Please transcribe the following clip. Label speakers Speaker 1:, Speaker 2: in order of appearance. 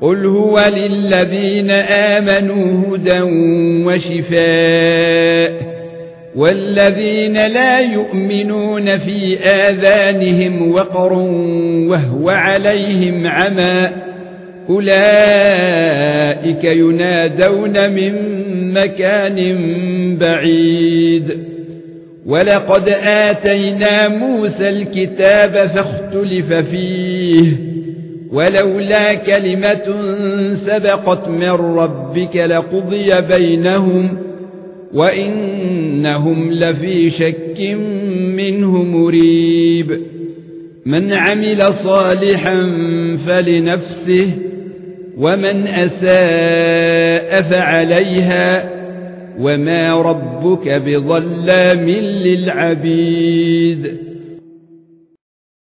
Speaker 1: قل هو للذين آمنوا هدى وشفاء والذين لا يؤمنون في آذانهم وقر وهو عليهم عمى أولئك ينادون من مكان بعيد ولقد آتينا موسى الكتاب فاختلف فيه ولولا كلمة سبقت من ربك لقضي بينهم وإنهم لفي شك منه مريب. من عمل صالحا فلنفسه ومن أساء فعليها وما ربك بظلام للعبيد.